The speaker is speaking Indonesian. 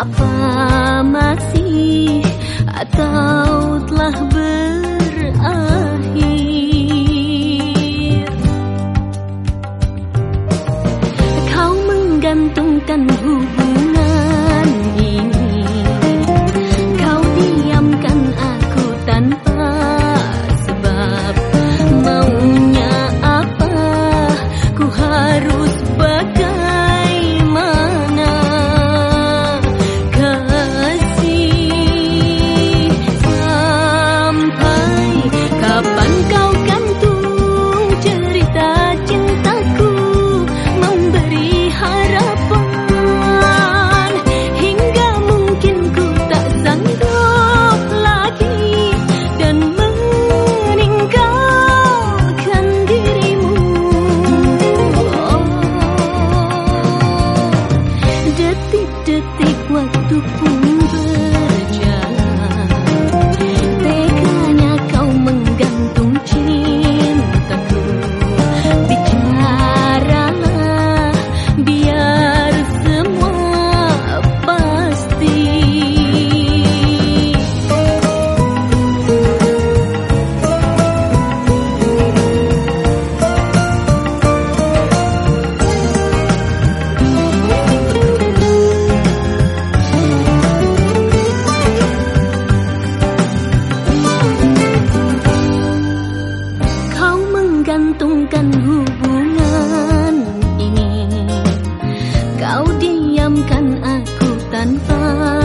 Apa masih atau telah berakhir? Kau menggantungkan hubungan pertahankan hubungan ini Kau diamkan aku tanpa